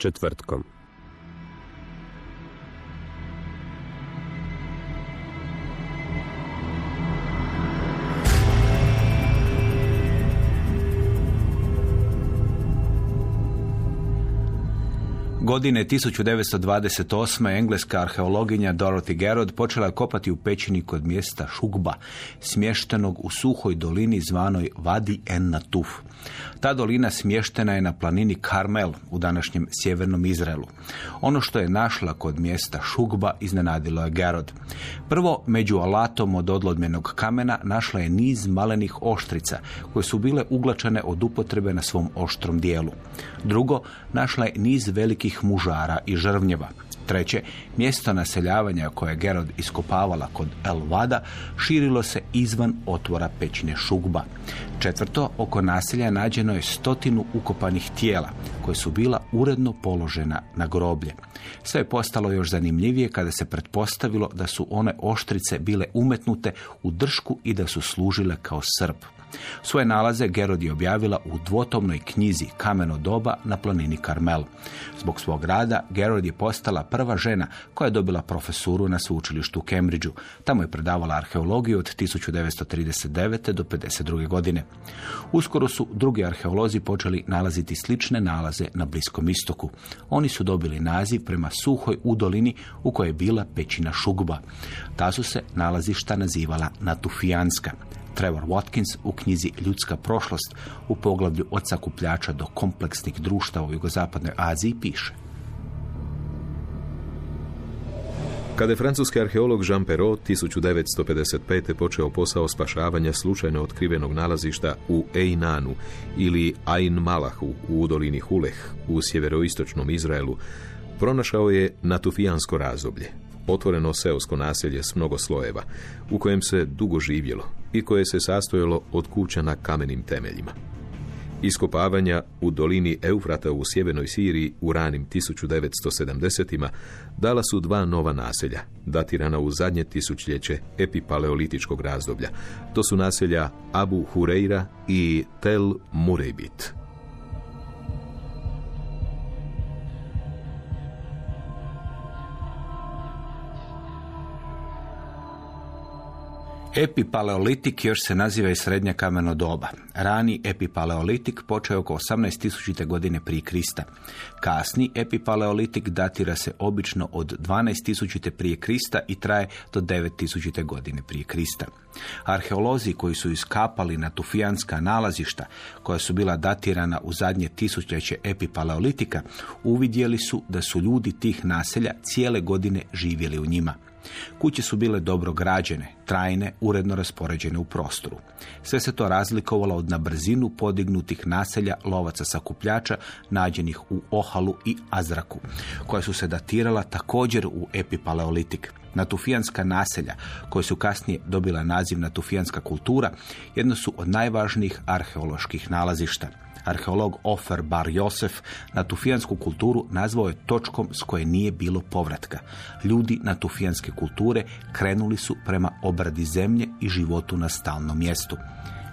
Četvrtkom. Godine 1928. engleska arheologinja Dorothy Garrod počela je kopati u pećini kod mjesta Šugba, smještenog u suhoj dolini zvanoj Vadi en Natuf. Ta dolina smještena je na planini Karmel u današnjem sjevernom Izraelu. Ono što je našla kod mjesta Šugba iznenadilo je Garrod. Prvo, među alatom od odlodmenog kamena našla je niz malenih oštrica koje su bile uglačene od upotrebe na svom oštrom dijelu. Drugo, našla je niz velikih mužara i žrvnjeva. Treće, mjesto naseljavanja koje je Gerod iskopavala kod Elvada širilo se izvan otvora pećine Šugba. Četvrto, oko naselja nađeno je stotinu ukopanih tijela koje su bila uredno položena na groblje. Sve je postalo još zanimljivije kada se pretpostavilo da su one oštrice bile umetnute u dršku i da su služile kao srp. Svoje nalaze Gerod je objavila u dvotomnoj knjizi Kameno doba na planini Karmel. Zbog svog rada Gerod je postala prva žena koja je dobila profesuru na sveučilištu u Cambridgeu. Tamo je predavala arheologiju od 1939. do 52. godine. Uskoro su drugi arheolozi počeli nalaziti slične nalaze na Bliskom istoku. Oni su dobili naziv prema suhoj udolini u kojoj je bila pećina Šugba. Ta su se nalazišta nazivala Natufijanska. Trevor Watkins u knjizi Ljudska prošlost u poglavlju od sakupljača do kompleksnih društava u jugozapadnoj Aziji piše. Kada je francuski arheolog Jean Perrault 1955. počeo posao spašavanja slučajno otkrivenog nalazišta u Einanu ili Ain Malahu u dolini Huleh u sjeveroistočnom Izraelu, pronašao je natufijansko razdoblje, otvoreno seosko naselje s mnogo slojeva, u kojem se dugo živjelo i koje se sastojalo od kuća na kamenim temeljima. Iskopavanja u dolini Eufrata u sjevernoj Siriji u ranim 1970-ima dala su dva nova naselja, datirana u zadnje tisućljeće epipaleolitičkog razdoblja. To su naselja Abu Hureira i Tel Murebit. Epipaleolitik još se naziva i srednja kameno doba. Rani epipaleolitik počeo oko 18.000. godine prije Krista. Kasni epipaleolitik datira se obično od 12.000. prije Krista i traje do 9.000. godine prije Krista. Arheolozi koji su iskapali na tufijanska nalazišta, koja su bila datirana u zadnje tisućljeće epipaleolitika, uvidjeli su da su ljudi tih naselja cijele godine živjeli u njima. Kuće su bile dobro građene, trajne, uredno raspoređene u prostoru. Sve se to razlikovalo od na brzinu podignutih naselja lovaca sakupljača nađenih u Ohalu i Azraku, koja su se datirala također u epipaleolitik. Natufijanska naselja, koje su kasnije dobila naziv natufijanska kultura, jedno su od najvažnijih arheoloških nalazišta. Arheolog Ofer Bar Josef na tufijansku kulturu nazvao je točkom s koje nije bilo povratka. Ljudi na tufijanske kulture krenuli su prema obradi zemlje i životu na stalnom mjestu.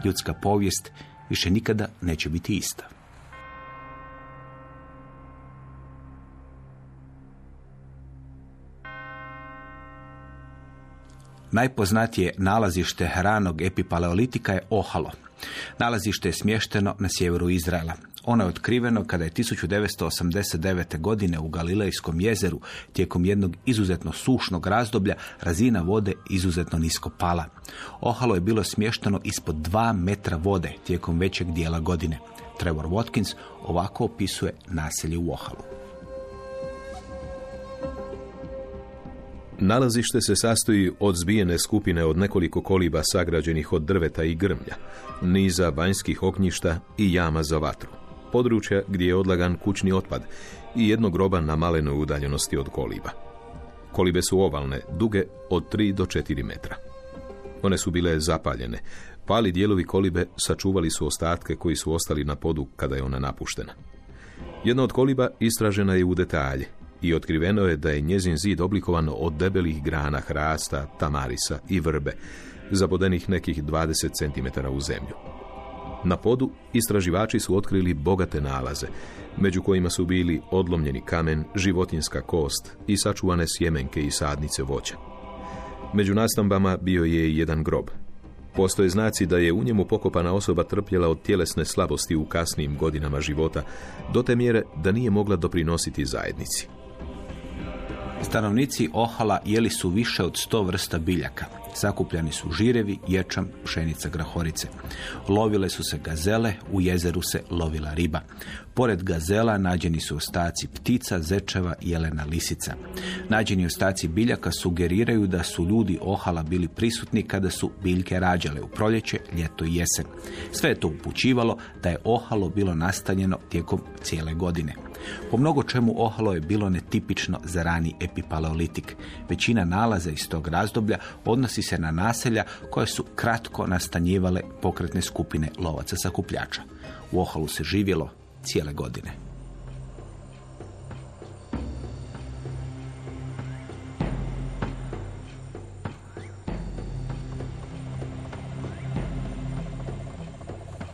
Ljudska povijest više nikada neće biti ista. Najpoznatije nalazište ranog epipaleolitika je Ohalo. Nalazište je smješteno na sjeveru Izraela. Ono je otkriveno kada je 1989. godine u Galilejskom jezeru tijekom jednog izuzetno sušnog razdoblja razina vode izuzetno nisko pala. Ohalo je bilo smješteno ispod dva metra vode tijekom većeg dijela godine. Trevor Watkins ovako opisuje naselje u Ohalu. Nalazište se sastoji od zbijene skupine od nekoliko koliba sagrađenih od drveta i grmlja, niza vanjskih oknjišta i jama za vatru, područja gdje je odlagan kućni otpad i jednog groba na malenoj udaljenosti od koliba. Kolibe su ovalne, duge od 3 do 4 metra. One su bile zapaljene. Pali dijelovi kolibe sačuvali su ostatke koji su ostali na podu kada je ona napuštena. Jedna od koliba istražena je u detalje i otkriveno je da je njezin zid oblikovan od debelih grana hrasta, tamarisa i vrbe, zabodenih nekih 20 cm u zemlju. Na podu istraživači su otkrili bogate nalaze, među kojima su bili odlomljeni kamen, životinska kost i sačuvane sjemenke i sadnice voća. Među nastambama bio je i jedan grob. Postoje znaci da je u njemu pokopana osoba trpjela od tjelesne slabosti u kasnim godinama života, do te mjere da nije mogla doprinositi zajednici. Stanovnici Ohala jeli su više od sto vrsta biljaka. Sakupljani su žirevi, ječam, pšenica, grahorice. Lovile su se gazele, u jezeru se lovila riba. Pored gazela nađeni su ostaci ptica, zečeva i jelena lisica. Nađeni ostaci biljaka sugeriraju da su ljudi Ohala bili prisutni kada su biljke rađale u proljeće, ljeto i jesen. Sve je to upućivalo da je Ohalo bilo nastanjeno tijekom cijele godine. Po mnogo čemu Ohalo je bilo netipično za rani epipaleolitik. Većina nalaza iz tog razdoblja odnosi se na naselja koje su kratko nastanjivale pokretne skupine lovaca sakupljača. U Ohalu se živjelo cijele godine.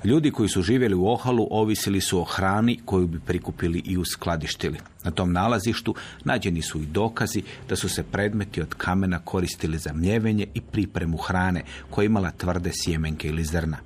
Ljudi koji su živjeli u Ohalu ovisili su o hrani koju bi prikupili i uskladištili. Na tom nalazištu nađeni su i dokazi da su se predmeti od kamena koristili za mljevenje i pripremu hrane koja imala tvrde sjemenke ili zrna.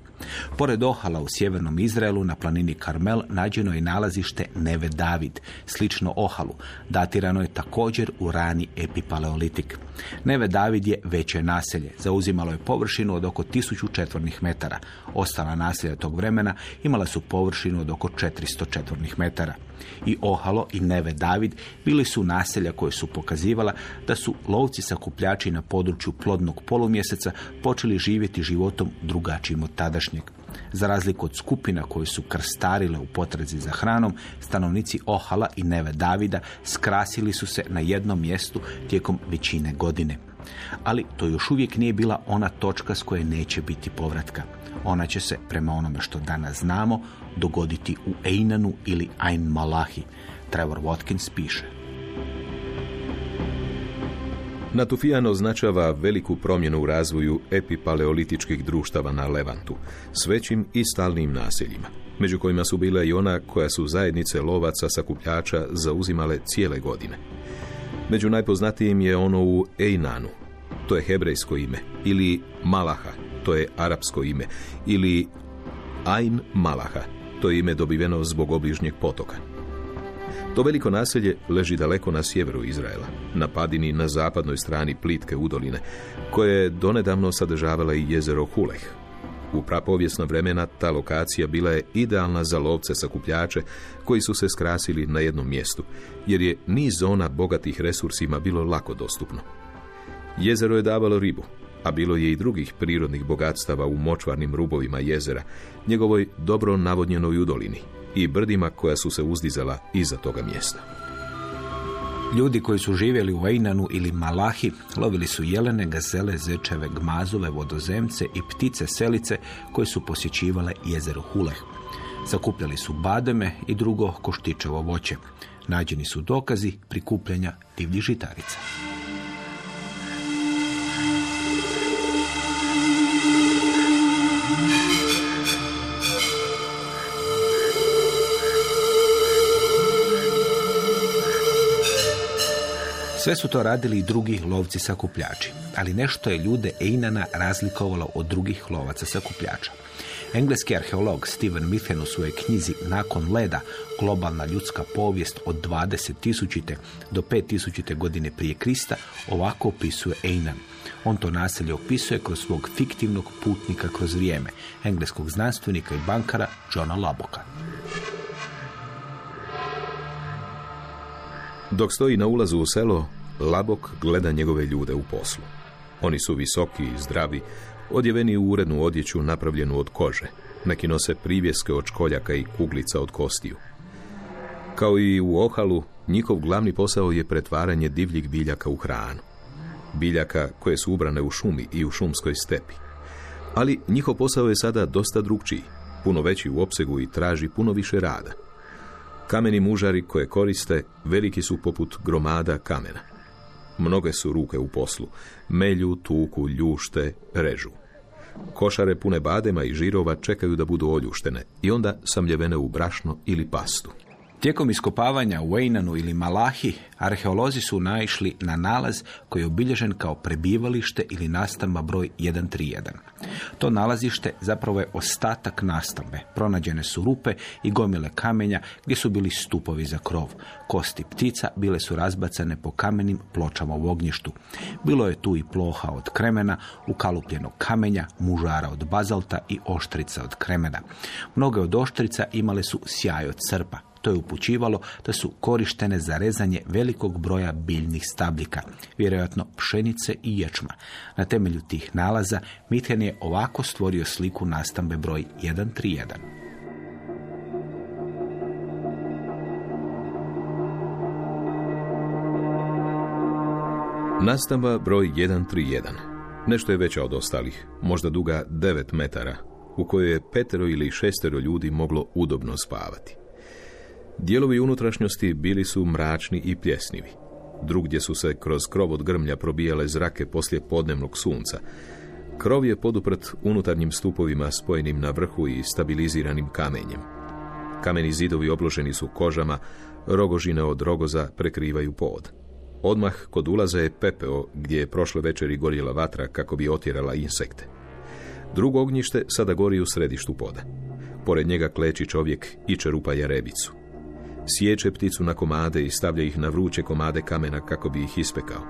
Pored Ohala u sjevernom Izraelu na planini Karmel nađeno je nalazište Neve David, slično Ohalu. Datirano je također u rani epipaleolitik. Neve David je veće naselje. Zauzimalo je površinu od oko 1000 četvornih metara. Ostala naselja tog vremena imala su površinu od oko 400 četvornih metara. I Ohalo i Neve David bili su naselja koje su pokazivala da su lovci sakupljači na području plodnog polumjeseca počeli živjeti životom drugačijim od tadašnjeg. Za razliku od skupina koje su krstarile u potrazi za hranom, stanovnici Ohala i Neve Davida skrasili su se na jednom mjestu tijekom većine godine. Ali to još uvijek nije bila ona točka s koje neće biti povratka. Ona će se, prema onome što danas znamo, dogoditi u Einanu ili Ain Malahi. Trevor Watkins piše. Natufijan označava veliku promjenu u razvoju epipaleolitičkih društava na Levantu, s većim i stalnim naseljima, među kojima su bile i ona koja su zajednice lovaca sakupljača zauzimale cijele godine. Među najpoznatijim je ono u Einanu, to je hebrejsko ime, ili Malaha, to je arapsko ime, ili Ain Malaha, to je ime dobiveno zbog obližnjeg potoka. To veliko naselje leži daleko na sjeveru Izraela, na padini na zapadnoj strani plitke udoline, koje je donedavno sadržavala i jezero Huleh. U prapovijesno vremena ta lokacija bila je idealna za lovce sakupljače koji su se skrasili na jednom mjestu, jer je niz zona bogatih resursima bilo lako dostupno. Jezero je davalo ribu, a bilo je i drugih prirodnih bogatstava u močvarnim rubovima jezera, njegovoj dobro navodnjenoj udolini i brdima koja su se uzdizala iza toga mjesta. Ljudi koji su živjeli u Einanu ili Malahi lovili su jelene, gazele, zečeve, gmazove, vodozemce i ptice selice koje su posjećivale jezero Huleh. Zakupljali su bademe i drugo koštičevo voće. Nađeni su dokazi prikupljanja divljih žitarica. Sve su to radili i drugi lovci sakupljači, ali nešto je ljude Einana razlikovalo od drugih lovaca sakupljača. Engleski arheolog Steven Mithen u svojoj knjizi Nakon leda, globalna ljudska povijest od 20.000. do 5.000. godine prije Krista, ovako opisuje Einan. On to naselje opisuje kroz svog fiktivnog putnika kroz vrijeme, engleskog znanstvenika i bankara Johna Laboka. Dok stoji na ulazu u selo, Labok gleda njegove ljude u poslu. Oni su visoki i zdravi, odjeveni u urednu odjeću napravljenu od kože. Neki nose privjeske od školjaka i kuglica od kostiju. Kao i u Ohalu, njihov glavni posao je pretvaranje divljih biljaka u hranu. Biljaka koje su ubrane u šumi i u šumskoj stepi. Ali njihov posao je sada dosta drugčiji, puno veći u opsegu i traži puno više rada. Kameni mužari koje koriste veliki su poput gromada kamena. Mnoge su ruke u poslu. Melju, tuku, ljušte, režu. Košare pune badema i žirova čekaju da budu oljuštene i onda samljevene u brašno ili pastu. Tijekom iskopavanja u Weinanu ili Malahi, arheolozi su naišli na nalaz koji je obilježen kao prebivalište ili nastamba broj 131. To nalazište zapravo je ostatak nastambe. Pronađene su rupe i gomile kamenja gdje su bili stupovi za krov. Kosti ptica bile su razbacane po kamenim pločama u ognjištu. Bilo je tu i ploha od kremena, ukalupljenog kamenja, mužara od bazalta i oštrica od kremena. Mnoge od oštrica imale su sjaj od crpa. To je upućivalo da su korištene za rezanje velikog broja biljnih stabljika, vjerojatno pšenice i ječma. Na temelju tih nalaza Mithen je ovako stvorio sliku nastambe broj 131. Nastamba broj 131. Nešto je veća od ostalih, možda duga 9 metara, u kojoj je petero ili šestero ljudi moglo udobno spavati. Dijelovi unutrašnjosti bili su mračni i pljesnivi. Drugdje su se kroz krov od grmlja probijale zrake poslije podnevnog sunca. Krov je poduprt unutarnjim stupovima spojenim na vrhu i stabiliziranim kamenjem. Kameni zidovi obloženi su kožama, rogožine od rogoza prekrivaju pod. Odmah kod ulaza je pepeo gdje je prošle večeri gorjela vatra kako bi otjerala insekte. Drugo ognjište sada gori u središtu poda. Pored njega kleči čovjek i čerupa jarebicu. Sječe pticu na komade i stavlja ih na vruće komade kamena kako bi ih ispekao.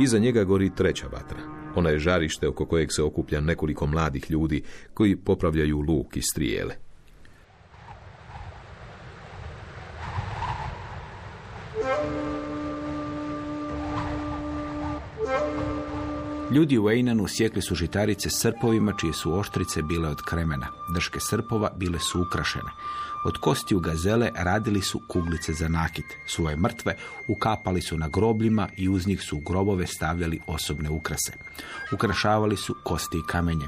Iza njega gori treća vatra. Ona je žarište oko kojeg se okuplja nekoliko mladih ljudi koji popravljaju luk i strijele. Ljudi u Einanu sjekli su žitarice srpovima čije su oštrice bile od kremena. Drške srpova bile su ukrašene. Od kostiju gazele radili su kuglice za nakit. Svoje mrtve ukapali su na grobljima i uz njih su u grobove stavljali osobne ukrase. Ukrašavali su kosti i kamenje.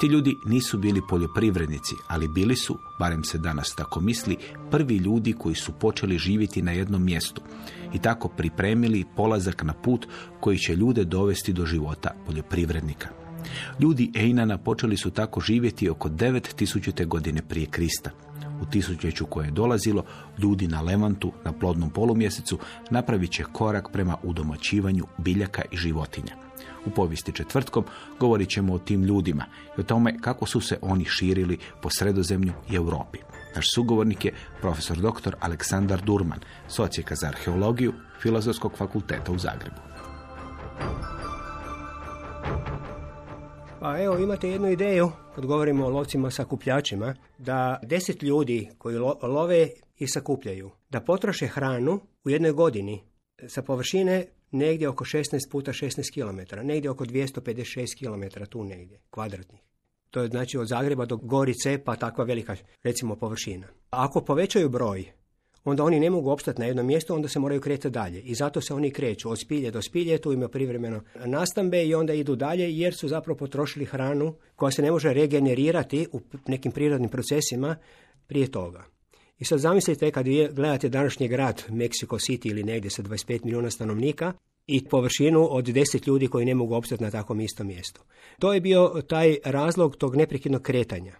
Ti ljudi nisu bili poljoprivrednici, ali bili su, barem se danas tako misli, prvi ljudi koji su počeli živjeti na jednom mjestu i tako pripremili polazak na put koji će ljude dovesti do života poljoprivrednika. Ljudi Einana počeli su tako živjeti oko 9000. godine prije Krista. U tisućeću koje je dolazilo, ljudi na Levantu, na plodnom polumjesecu, napravit će korak prema udomaćivanju biljaka i životinja. U povijesti četvrtkom govorit ćemo o tim ljudima i o tome kako su se oni širili po sredozemlju i Europi. Naš sugovornik je profesor dr. Aleksandar Durman, socijeka za arheologiju Filozofskog fakulteta u Zagrebu. Pa evo imate jednu ideju, kad govorimo o lovcima sakupljačima, da deset ljudi koji lo- love i sakupljaju, da potroše hranu u jednoj godini sa površine negdje oko 16 puta 16 km, negdje oko 256 km tu negdje, kvadratnih. To je znači od Zagreba do Gorice, pa takva velika, recimo, površina. Ako povećaju broj, onda oni ne mogu opstati na jednom mjestu, onda se moraju kretati dalje. I zato se oni kreću od spilje do spilje, tu ima privremeno nastambe i onda idu dalje jer su zapravo potrošili hranu koja se ne može regenerirati u nekim prirodnim procesima prije toga. I sad zamislite kad vi gledate današnji grad Mexico City ili negdje sa 25 milijuna stanovnika i površinu od 10 ljudi koji ne mogu opstati na takvom istom mjestu. To je bio taj razlog tog neprekidnog kretanja.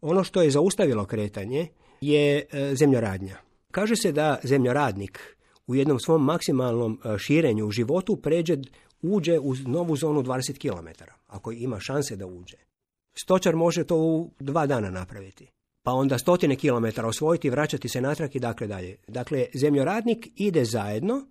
Ono što je zaustavilo kretanje je e, zemljoradnja. Kaže se da zemljoradnik u jednom svom maksimalnom e, širenju u životu pređe, uđe u novu zonu 20 km, ako ima šanse da uđe. stočar može to u dva dana napraviti. Pa onda stotine kilometara osvojiti, vraćati se natrag i dakle dalje. Dakle, zemljoradnik ide zajedno,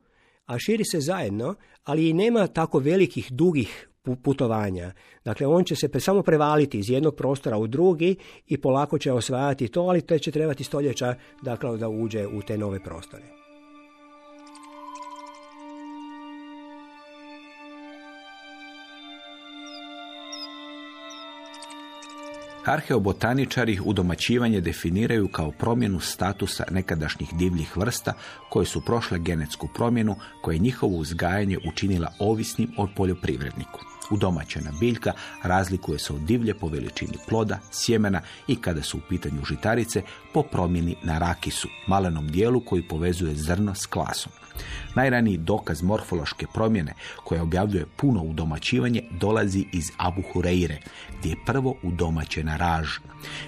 a širi se zajedno, ali i nema tako velikih, dugih putovanja. Dakle, on će se samo prevaliti iz jednog prostora u drugi i polako će osvajati to, ali to će trebati stoljeća dakle, da uđe u te nove prostore. Arheobotaničari udomaćivanje definiraju kao promjenu statusa nekadašnjih divljih vrsta koje su prošle genetsku promjenu koje je njihovo uzgajanje učinila ovisnim od poljoprivredniku. Udomaćena biljka razlikuje se od divlje po veličini ploda, sjemena i kada su u pitanju žitarice po promjeni na rakisu, malenom dijelu koji povezuje zrno s klasom. Najraniji dokaz morfološke promjene koja objavljuje puno udomaćivanje dolazi iz Abu Hureyre, gdje je prvo udomaćena raž.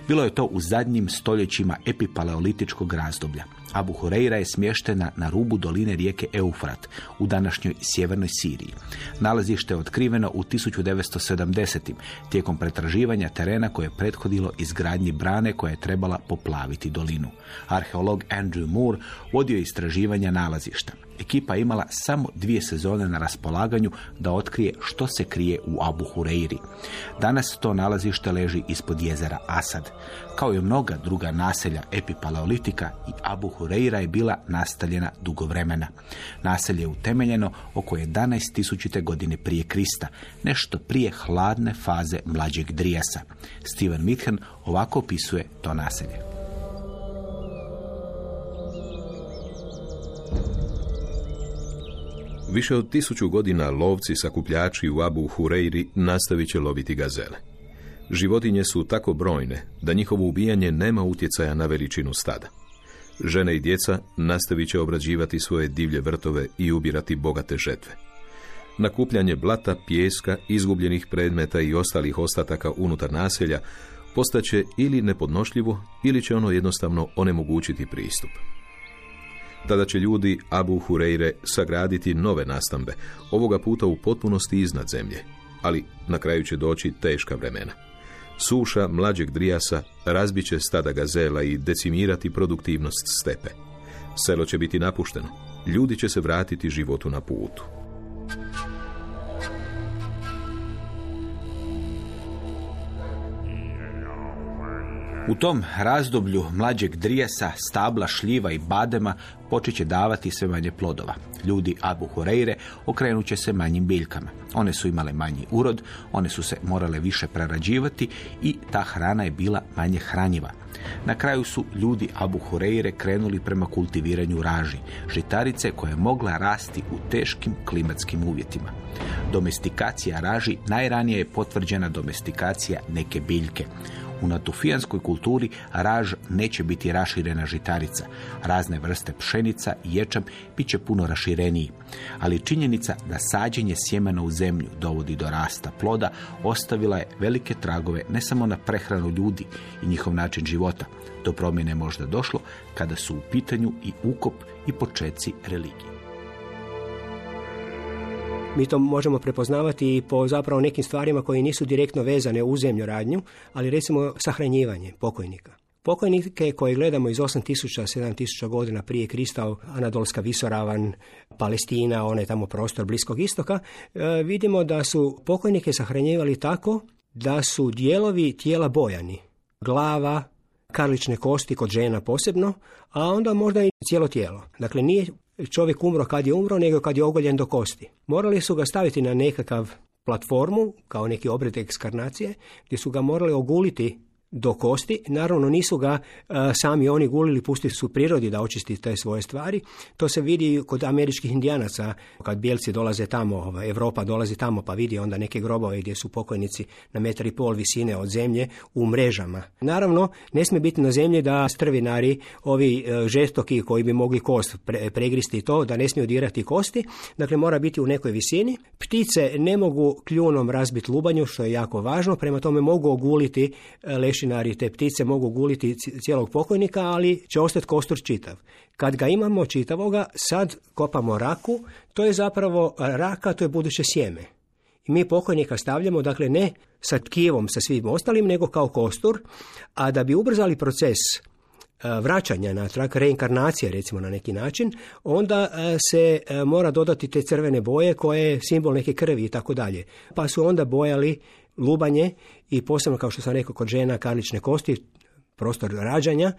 Bilo je to u zadnjim stoljećima epipaleolitičkog razdoblja. Abu Hureyra je smještena na rubu doline rijeke Eufrat u današnjoj sjevernoj Siriji. Nalazište je otkriveno u 1970. tijekom pretraživanja terena koje je prethodilo izgradnji brane koja je trebala poplaviti dolinu. Arheolog Andrew Moore vodio istraživanja nalazišta. Ekipa imala samo dvije sezone na raspolaganju da otkrije što se krije u Abu Hureyri. Danas to nalazište leži ispod jezera Asad. Kao i mnoga druga naselja epipaleolitika i Abu Hureyra je bila nastaljena dugo vremena. Naselje je utemeljeno oko 11.000. godine prije Krista, nešto prije hladne faze mlađeg Drijasa. Steven Mithen ovako opisuje to naselje. Više od tisuću godina lovci sakupljači u Abu Hureyri nastavit će loviti gazele. Životinje su tako brojne da njihovo ubijanje nema utjecaja na veličinu stada. Žene i djeca nastavit će obrađivati svoje divlje vrtove i ubirati bogate žetve. Nakupljanje blata, pijeska, izgubljenih predmeta i ostalih ostataka unutar naselja postaće ili nepodnošljivo ili će ono jednostavno onemogućiti pristup. Tada će ljudi Abu Hureyre sagraditi nove nastambe, ovoga puta u potpunosti iznad zemlje, ali na kraju će doći teška vremena. Suša mlađeg drijasa razbiće stada gazela i decimirati produktivnost stepe. Selo će biti napušteno. Ljudi će se vratiti životu na putu. U tom razdoblju mlađeg drijesa, stabla, šljiva i badema počet će davati sve manje plodova. Ljudi Abu Hureyre okrenut će se manjim biljkama. One su imale manji urod, one su se morale više prerađivati i ta hrana je bila manje hranjiva. Na kraju su ljudi Abu Hureyre krenuli prema kultiviranju raži, žitarice koja je mogla rasti u teškim klimatskim uvjetima. Domestikacija raži najranije je potvrđena domestikacija neke biljke. U natufijanskoj kulturi raž neće biti raširena žitarica. Razne vrste pšenica i ječam bit će puno rašireniji. Ali činjenica da sađenje sjemena u zemlju dovodi do rasta ploda ostavila je velike tragove ne samo na prehranu ljudi i njihov način života. Do promjene možda došlo kada su u pitanju i ukop i počeci religije. Mi to možemo prepoznavati i po zapravo nekim stvarima koje nisu direktno vezane u radnju, ali recimo sahranjivanje pokojnika. Pokojnike koje gledamo iz 8000, 7000 godina prije Krista, Anadolska visoravan, Palestina, onaj tamo prostor Bliskog istoka, e, vidimo da su pokojnike sahranjivali tako da su dijelovi tijela bojani. Glava, karlične kosti kod žena posebno, a onda možda i cijelo tijelo. Dakle, nije čovjek umro kad je umro, nego kad je ogoljen do kosti. Morali su ga staviti na nekakav platformu, kao neki obred ekskarnacije, gdje su ga morali oguliti do kosti. Naravno nisu ga e, sami oni gulili, pustili su prirodi da očisti te svoje stvari. To se vidi kod američkih indijanaca, kad bijelci dolaze tamo, ova, Europa dolazi tamo pa vidi onda neke grobove gdje su pokojnici na metar i pol visine od zemlje u mrežama. Naravno, ne smije biti na zemlji da strvinari, ovi e, žestoki koji bi mogli kost pre, pregristi to, da ne smiju dirati kosti, dakle mora biti u nekoj visini. Ptice ne mogu kljunom razbiti lubanju, što je jako važno, prema tome mogu oguliti e, leš lešinari te ptice mogu guliti cijelog pokojnika, ali će ostati kostur čitav. Kad ga imamo čitavoga, sad kopamo raku, to je zapravo raka, to je buduće sjeme. i mi pokojnika stavljamo, dakle ne sa tkivom, sa svim ostalim, nego kao kostur, a da bi ubrzali proces e, vraćanja natrag, reinkarnacije recimo na neki način, onda e, se e, mora dodati te crvene boje koje je simbol neke krvi i tako dalje. Pa su onda bojali lubanje i posebno kao što sam rekao kod žena karlične kosti, prostor rađanja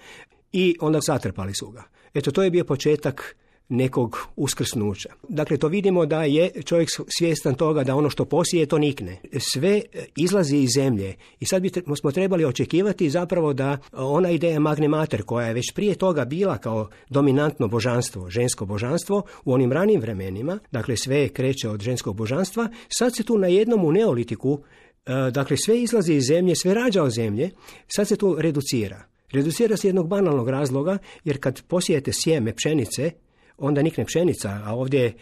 i onda zatrpali su ga. Eto, to je bio početak nekog uskrsnuća. Dakle, to vidimo da je čovjek svjestan toga da ono što posije to nikne. Sve izlazi iz zemlje i sad smo trebali očekivati zapravo da ona ideja magne mater koja je već prije toga bila kao dominantno božanstvo, žensko božanstvo u onim ranim vremenima, dakle sve kreće od ženskog božanstva, sad se tu na jednom u neolitiku e, Dakle, sve izlazi iz zemlje, sve rađa od zemlje, sad se tu reducira. Reducira se jednog banalnog razloga, jer kad posijete sjeme pšenice, onda nikne pšenica, a ovdje je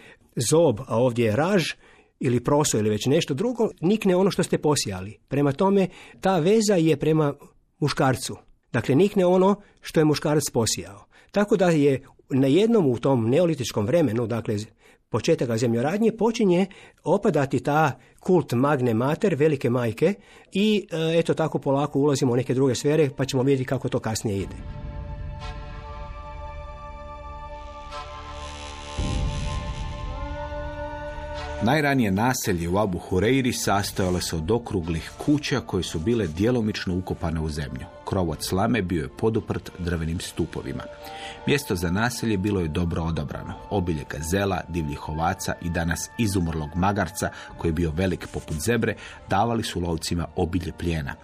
zob, a ovdje je raž, ili proso ili već nešto drugo, nikne ono što ste posijali. Prema tome, ta veza je prema muškarcu. Dakle, nikne ono što je muškarac posijao. Tako da je na jednom u tom neolitičkom vremenu, dakle početaka zemljoradnje, počinje opadati ta kult magne mater, velike majke i e, eto tako polako ulazimo u neke druge sfere pa ćemo vidjeti kako to kasnije ide. Najranije naselje u Abu Hureiri sastojalo se od okruglih kuća koje su bile djelomično ukopane u zemlju. Krov od slame bio je poduprt drvenim stupovima. Mjesto za naselje bilo je dobro odabrano. Obilje gazela, divljih ovaca i danas izumrlog magarca, koji je bio velik poput zebre, davali su lovcima obilje plijena.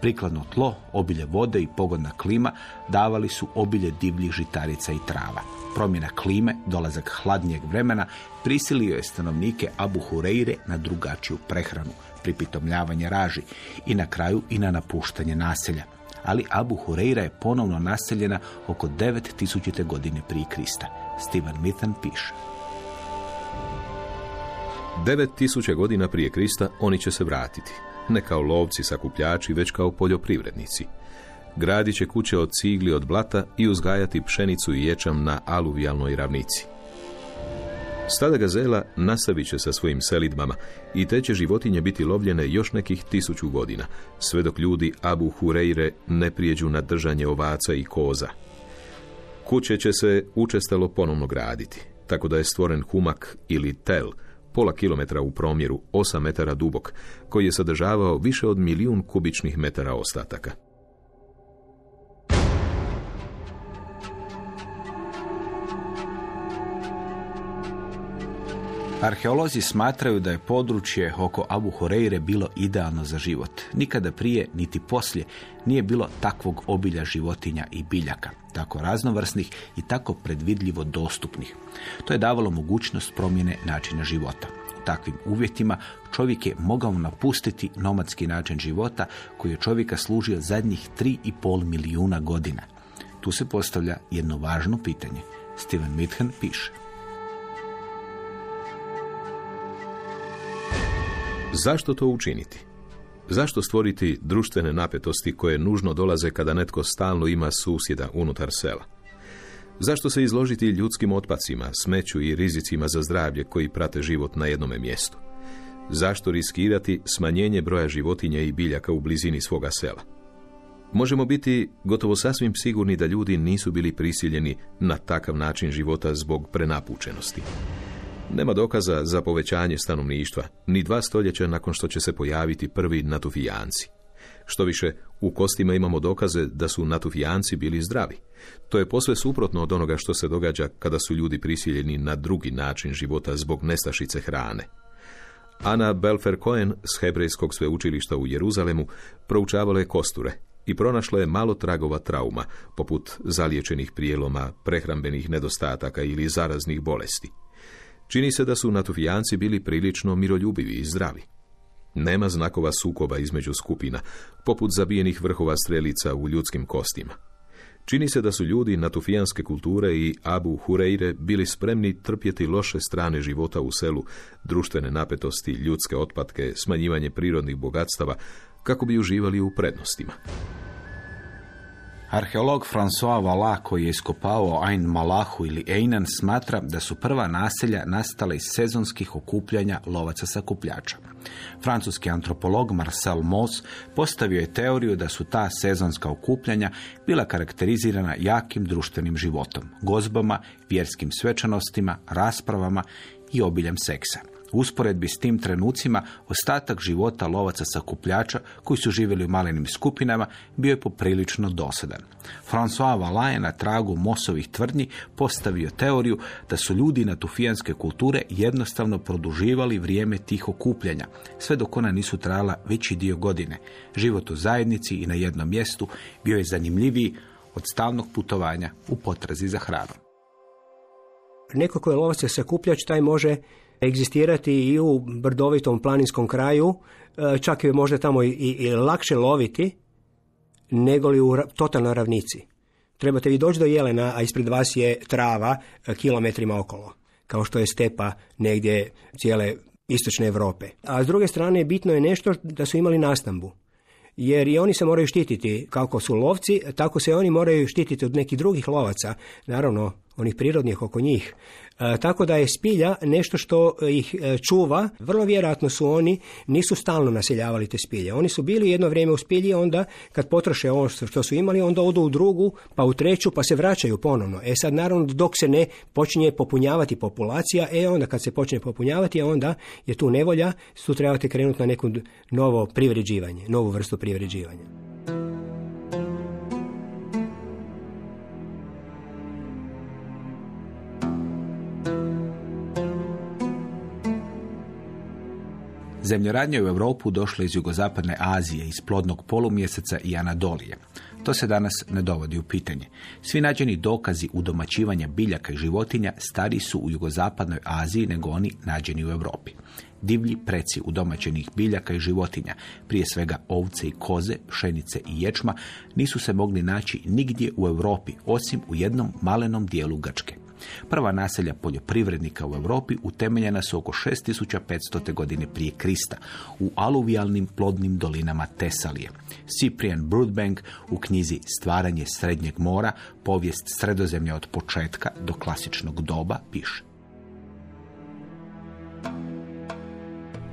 Prikladno tlo, obilje vode i pogodna klima davali su obilje divljih žitarica i trava. Promjena klime, dolazak hladnijeg vremena, prisilio je stanovnike Abu Hureire na drugačiju prehranu, pripitomljavanje raži i na kraju i na napuštanje naselja ali Abu Hureyra je ponovno naseljena oko 9000. godine prije Krista. Steven Mithan piše. 9000 godina prije Krista oni će se vratiti. Ne kao lovci sakupljači, već kao poljoprivrednici. Gradit će kuće od cigli od blata i uzgajati pšenicu i ječam na aluvijalnoj ravnici. Stada gazela nastavit će sa svojim selidbama i te će životinje biti lovljene još nekih tisuću godina, sve dok ljudi Abu Hureyre ne prijeđu na držanje ovaca i koza. Kuće će se učestalo ponovno graditi, tako da je stvoren humak ili tel, pola kilometra u promjeru, 8 metara dubok, koji je sadržavao više od milijun kubičnih metara ostataka. Arheolozi smatraju da je područje oko Abu Horeire bilo idealno za život. Nikada prije, niti poslije, nije bilo takvog obilja životinja i biljaka, tako raznovrsnih i tako predvidljivo dostupnih. To je davalo mogućnost promjene načina života. U takvim uvjetima čovjek je mogao napustiti nomadski način života koji je čovjeka služio zadnjih 3,5 milijuna godina. Tu se postavlja jedno važno pitanje. Steven Mithen piše. Zašto to učiniti? Zašto stvoriti društvene napetosti koje nužno dolaze kada netko stalno ima susjeda unutar sela? Zašto se izložiti ljudskim otpacima, smeću i rizicima za zdravlje koji prate život na jednome mjestu? Zašto riskirati smanjenje broja životinja i biljaka u blizini svoga sela? Možemo biti gotovo sasvim sigurni da ljudi nisu bili prisiljeni na takav način života zbog prenapučenosti. Nema dokaza za povećanje stanovništva, ni dva stoljeća nakon što će se pojaviti prvi natufijanci. Što više, u kostima imamo dokaze da su natufijanci bili zdravi. To je posve suprotno od onoga što se događa kada su ljudi prisiljeni na drugi način života zbog nestašice hrane. Ana Belfer Cohen s Hebrejskog sveučilišta u Jeruzalemu proučavala je kosture i pronašla je malo tragova trauma, poput zaliječenih prijeloma, prehrambenih nedostataka ili zaraznih bolesti. Čini se da su natufijanci bili prilično miroljubivi i zdravi. Nema znakova sukoba između skupina, poput zabijenih vrhova strelica u ljudskim kostima. Čini se da su ljudi natufijanske kulture i Abu Hureyre bili spremni trpjeti loše strane života u selu, društvene napetosti, ljudske otpatke, smanjivanje prirodnih bogatstava, kako bi uživali u prednostima. Arheolog François Vala koji je iskopao Ain Malahu ili Einan smatra da su prva naselja nastala iz sezonskih okupljanja lovaca sakupljača. Francuski antropolog Marcel Mauss postavio je teoriju da su ta sezonska okupljanja bila karakterizirana jakim društvenim životom, gozbama, vjerskim svečanostima, raspravama i obiljem seksa. U usporedbi s tim trenucima, ostatak života lovaca sakupljača koji su živjeli u malenim skupinama bio je poprilično dosadan. François Valin je na tragu Mosovih tvrdnji postavio teoriju da su ljudi natufijanske kulture jednostavno produživali vrijeme tih okupljanja, sve dok ona nisu trajala veći dio godine. Život u zajednici i na jednom mjestu bio je zanimljiviji od stalnog putovanja u potrazi za hranom. Neko ko je lovac sakupljač, taj može egzistirati i u brdovitom planinskom kraju, e, čak je možda tamo i, i lakše loviti nego li u totalnoj ravnici. Trebate vi doći do jelena, a ispred vas je trava e, kilometrima okolo, kao što je stepa negdje cijele istočne Europe. A s druge strane bitno je nešto da su imali nastambu. Jer i oni se moraju štititi kako su lovci, tako se oni moraju štititi od nekih drugih lovaca, naravno onih prirodnih oko njih. E, tako da je spilja nešto što ih e, čuva. Vrlo vjerojatno su oni, nisu stalno naseljavali te spilje. Oni su bili jedno vrijeme u spilji, onda kad potroše ono što su imali, onda odu u drugu, pa u treću, pa se vraćaju ponovno. E sad naravno dok se ne počinje popunjavati populacija, e onda kad se počne popunjavati, onda je tu nevolja, tu trebate krenuti na neko novo privređivanje, novu vrstu privređivanja. Zemljoradnje u Europu došle iz jugozapadne Azije, iz plodnog polumjeseca i Anadolije. To se danas ne dovodi u pitanje. Svi nađeni dokazi udomaćivanja biljaka i životinja stariji su u jugozapadnoj Aziji nego oni nađeni u Europi. Divlji preci udomaćenih biljaka i životinja, prije svega ovce i koze, pšenice i ječma, nisu se mogli naći nigdje u Europi, osim u jednom malenom dijelu Grčke. Prva naselja poljoprivrednika u Europi utemeljena su oko 6500. godine prije Krista u aluvijalnim plodnim dolinama Tesalije. Cyprian Broodbank u knjizi Stvaranje srednjeg mora, povijest sredozemlja od početka do klasičnog doba piše.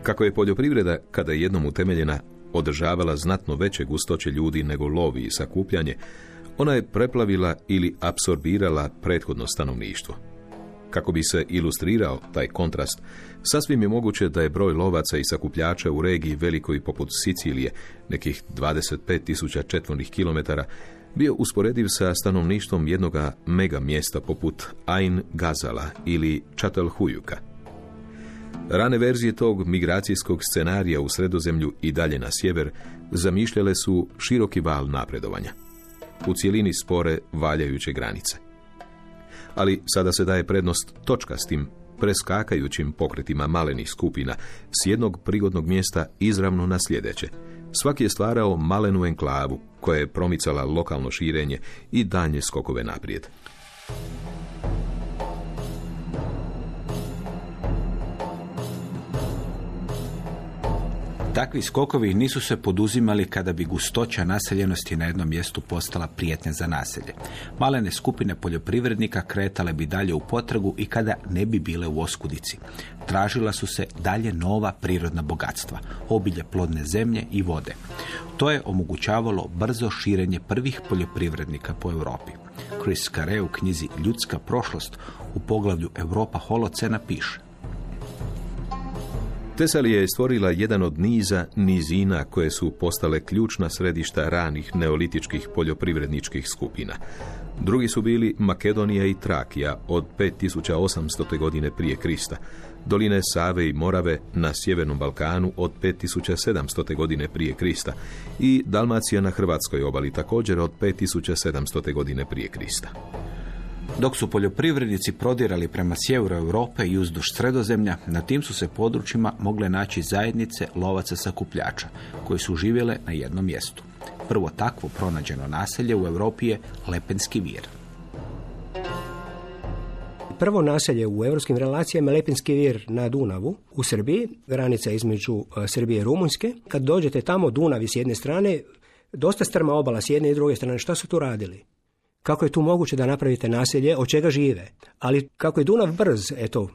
Kako je poljoprivreda, kada je jednom utemeljena, održavala znatno veće gustoće ljudi nego lovi i sakupljanje, ona je preplavila ili apsorbirala prethodno stanovništvo. Kako bi se ilustrirao taj kontrast, sasvim je moguće da je broj lovaca i sakupljača u regiji velikoj poput Sicilije, nekih 25.000 četvornih kilometara, bio usporediv sa stanovništvom jednoga mega mjesta poput Ain Gazala ili Čatelhujuka. Rane verzije tog migracijskog scenarija u sredozemlju i dalje na sjever zamišljale su široki val napredovanja u cijelini spore valjajuće granice. Ali sada se daje prednost točkastim, preskakajućim pokretima malenih skupina s jednog prigodnog mjesta izravno na sljedeće. Svaki je stvarao malenu enklavu koja je promicala lokalno širenje i danje skokove naprijed. Takvi skokovi nisu se poduzimali kada bi gustoća naseljenosti na jednom mjestu postala prijetnja za naselje. Malene skupine poljoprivrednika kretale bi dalje u potragu i kada ne bi bile u oskudici. Tražila su se dalje nova prirodna bogatstva, obilje plodne zemlje i vode. To je omogućavalo brzo širenje prvih poljoprivrednika po Europi. Chris Carey u knjizi Ljudska prošlost u poglavlju Europa holocena piše Tesalija je stvorila jedan od niza nizina koje su postale ključna središta ranih neolitičkih poljoprivredničkih skupina. Drugi su bili Makedonija i Trakija od 5800. godine prije Krista, doline Save i Morave na Sjevernom Balkanu od 5700. godine prije Krista i Dalmacija na Hrvatskoj obali također od 5700. godine prije Krista. Dok su poljoprivrednici prodirali prema sjeveru Europe i uzduž sredozemlja, na tim su se područjima mogle naći zajednice lovaca sakupljača, koji su živjele na jednom mjestu. Prvo takvo pronađeno naselje u Europi je Lepenski vir. Prvo naselje u europskim relacijama je Lepinski vir na Dunavu u Srbiji, granica između e, Srbije i Rumunjske. Kad dođete tamo, Dunavi s jedne strane, dosta strma obala s jedne i druge strane. Šta su tu radili? Kako je tu moguće da napravite naselje, od čega žive? Ali kako je Dunav brz, eto,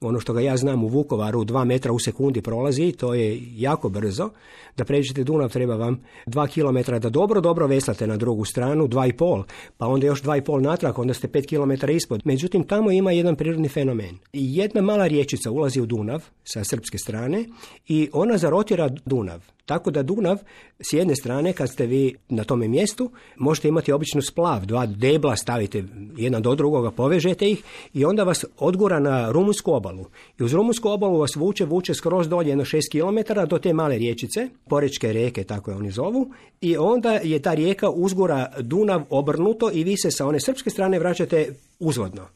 ono što ga ja znam u Vukovaru, dva metra u sekundi prolazi, to je jako brzo. Da pređete Dunav treba vam dva kilometra da dobro, dobro veslate na drugu stranu, dva i pol, pa onda još dva i pol natrag, onda ste pet kilometara ispod. Međutim, tamo ima jedan prirodni fenomen. Jedna mala riječica ulazi u Dunav sa srpske strane i ona zarotira Dunav. Tako da Dunav, s jedne strane, kad ste vi na tome mjestu, možete imati običnu splav, dva debla stavite jedan do drugoga, povežete ih i onda vas odgura na rumunsku obalu. I uz rumunsku obalu vas vuče, vuče skroz dolje jedno 6 km do te male riječice, Porečke reke, tako je oni zovu, i onda je ta rijeka uzgura Dunav obrnuto i vi se sa one srpske strane vraćate uzvodno.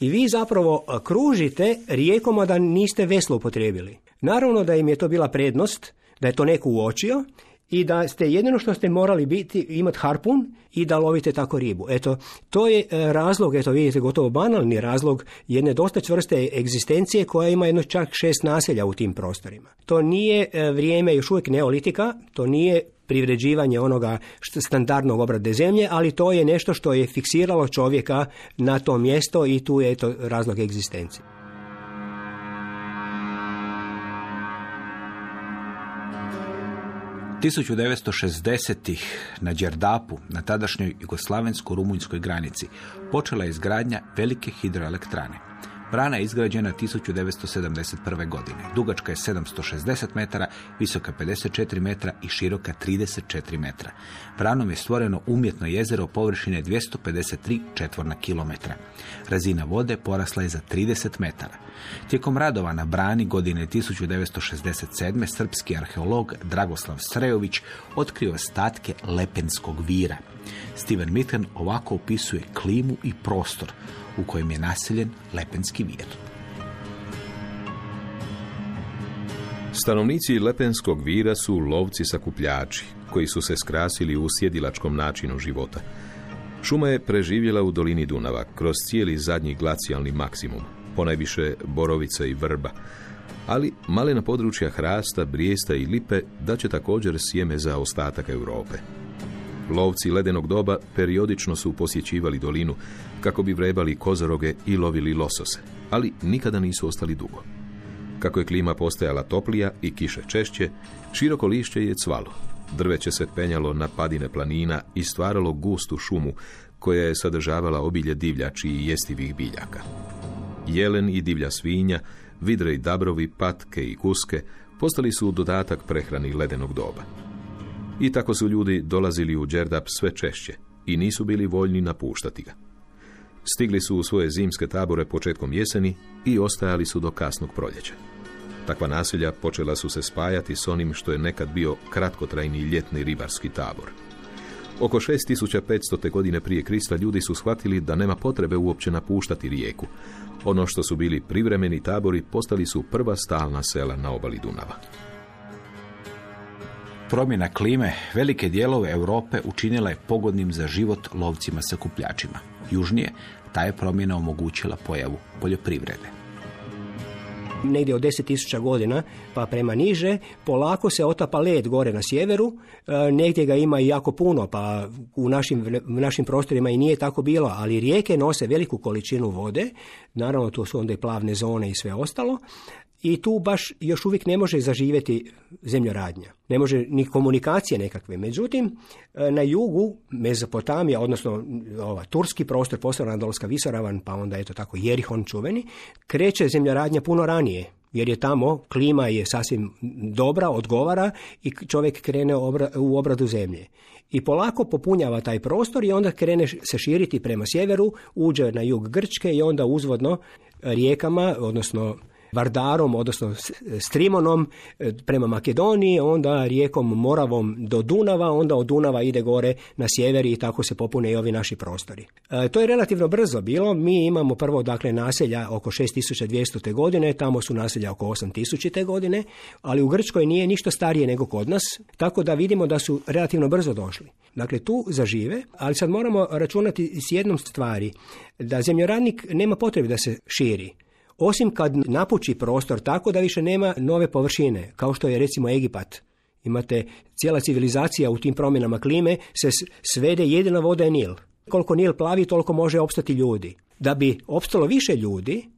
I vi zapravo kružite rijekom, a da niste veslo upotrijebili. Naravno da im je to bila prednost, da je to neko uočio i da ste jedino što ste morali biti imati harpun i da lovite tako ribu. Eto, to je e, razlog, eto vidite, gotovo banalni razlog jedne dosta čvrste egzistencije koja ima jedno čak šest naselja u tim prostorima. To nije e, vrijeme još uvijek neolitika, to nije privređivanje onoga standardnog obrade zemlje, ali to je nešto što je fiksiralo čovjeka na to mjesto i tu je eto razlog egzistencije. 1960-ih na Đerdapu, na tadašnjoj jugoslavensko-rumunjskoj granici, počela je izgradnja velike hidroelektrane. Brana je izgrađena 1971. godine. Dugačka je 760 metara, visoka 54 metra i široka 34 metra. Branom je stvoreno umjetno jezero površine 253 četvorna kilometra. Razina vode porasla je za 30 metara. Tijekom radova na brani godine 1967. srpski arheolog Dragoslav Srejović otkrio ostatke Lepenskog vira. Steven Mitten ovako opisuje klimu i prostor u kojem je naseljen Lepenski vir. Stanovnici Lepenskog vira su lovci sakupljači, koji su se skrasili u sjedilačkom načinu života. Šuma je preživjela u dolini Dunava kroz cijeli zadnji glacijalni maksimum, ponajviše borovica i vrba, ali malena područja hrasta, brijesta i lipe daće također sjeme za ostatak Europe. Lovci ledenog doba periodično su posjećivali dolinu kako bi vrebali kozoroge i lovili losose, ali nikada nisu ostali dugo. Kako je klima postajala toplija i kiše češće, široko lišće je cvalo. Drveće se penjalo na padine planina i stvaralo gustu šumu koja je sadržavala obilje divljači i jestivih biljaka. Jelen i divlja svinja, vidre i dabrovi, patke i kuske postali su dodatak prehrani ledenog doba. I tako su ljudi dolazili u Đerdap sve češće i nisu bili voljni napuštati ga. Stigli su u svoje zimske tabore početkom jeseni i ostajali su do kasnog proljeća. Takva naselja počela su se spajati s onim što je nekad bio kratkotrajni ljetni ribarski tabor. Oko 6500. godine prije Krista ljudi su shvatili da nema potrebe uopće napuštati rijeku. Ono što su bili privremeni tabori postali su prva stalna sela na obali Dunava. Promjena klime velike dijelove Europe učinila je pogodnim za život lovcima sakupljačima. Južnije ta je promjena omogućila pojavu poljoprivrede. Negdje od 10.000 godina pa prema niže, polako se otapa led gore na sjeveru, e, negdje ga ima i jako puno, pa u našim, našim prostorima i nije tako bilo, ali rijeke nose veliku količinu vode, naravno tu su onda i plavne zone i sve ostalo, i tu baš još uvijek ne može zaživjeti zemljoradnja. Ne može ni komunikacije nekakve. Međutim, e, na jugu Mezopotamija, odnosno ova, turski prostor, posebno Anadolska visoravan, pa onda je to tako Jerihon čuveni, kreće zemljoradnja puno ranije jer je tamo klima je sasvim dobra, odgovara i čovjek krene u obradu zemlje. I polako popunjava taj prostor i onda krene se širiti prema sjeveru, uđe na jug Grčke i onda uzvodno rijekama, odnosno Vardarom, odnosno Strimonom e, prema Makedoniji, onda rijekom Moravom do Dunava, onda od Dunava ide gore na sjever i tako se popune i ovi naši prostori. E, to je relativno brzo bilo. Mi imamo prvo dakle naselja oko 6200. godine, tamo su naselja oko 8000. godine, ali u Grčkoj nije ništa starije nego kod nas, tako da vidimo da su relativno brzo došli. Dakle, tu zažive, ali sad moramo računati s jednom stvari, da zemljoradnik nema potrebe da se širi osim kad napuči prostor tako da više nema nove površine, kao što je recimo Egipat Imate cijela civilizacija u tim promjenama klime se svede jedina voda je Nil. Koliko Nil plavi, toliko može opstati ljudi. Da bi opstalo više ljudi,